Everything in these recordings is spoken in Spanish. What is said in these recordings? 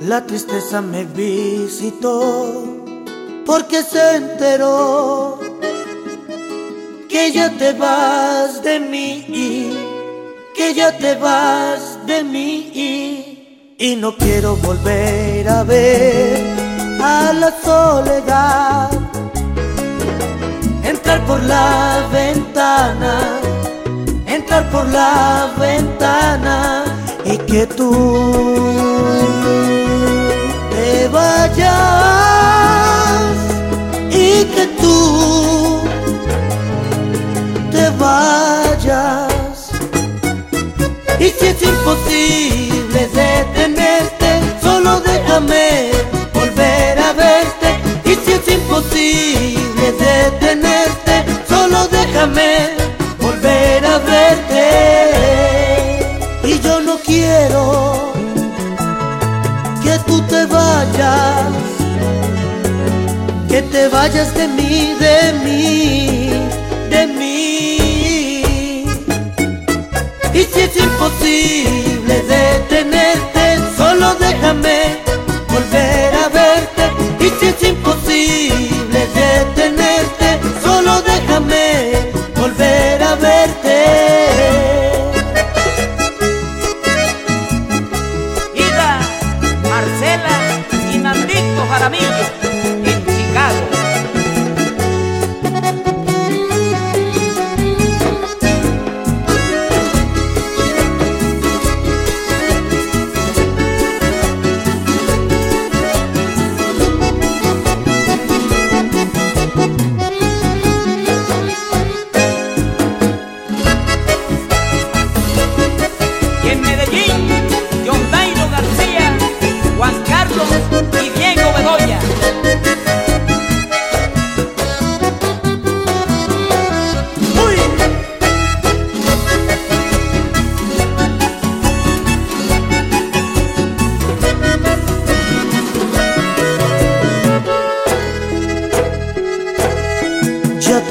La tristeza me visitó porque se enteró que ya te vas de mí, que ya te vas de mí y no quiero volver a ver a la soledad. Entrar por la ventana, entrar por la ventana y que tú vayas y que tú te vayas. Y si es imposible detenerte, solo déjame volver a verte. Y si es imposible detenerte, solo déjame volver a verte. Y yo no quiero que tú te vayas, que te vayas de mí, de mí, de mí. Y si es imposible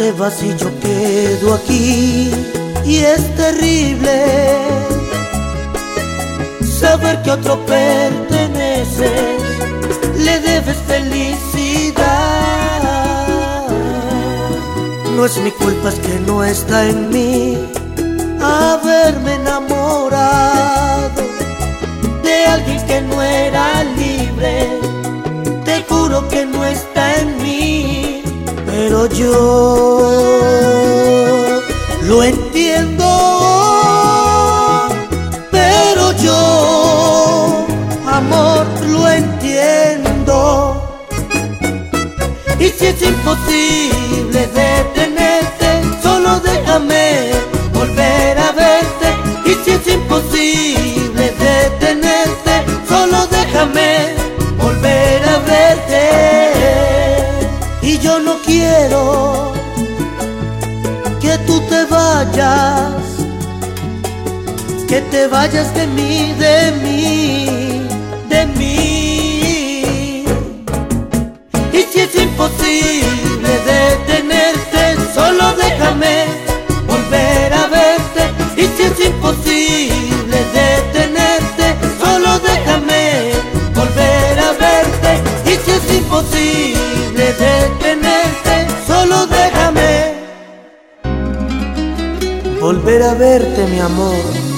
te vas y yo quedo aquí. Y es terrible saber que a otro perteneces, le debes felicidad. No es mi culpa, es que no está en mí Y si es imposible detenerte, solo déjame volver a verte. Y si es imposible detenerte, solo déjame volver a verte. Y yo no quiero que tú te vayas, que te vayas de mí, de mí, es imposible detenerte, solo déjame volver a verte. Y si es imposible detenerte, solo déjame volver a verte. Y si es imposible detenerte, solo déjame volver a verte, mi amor.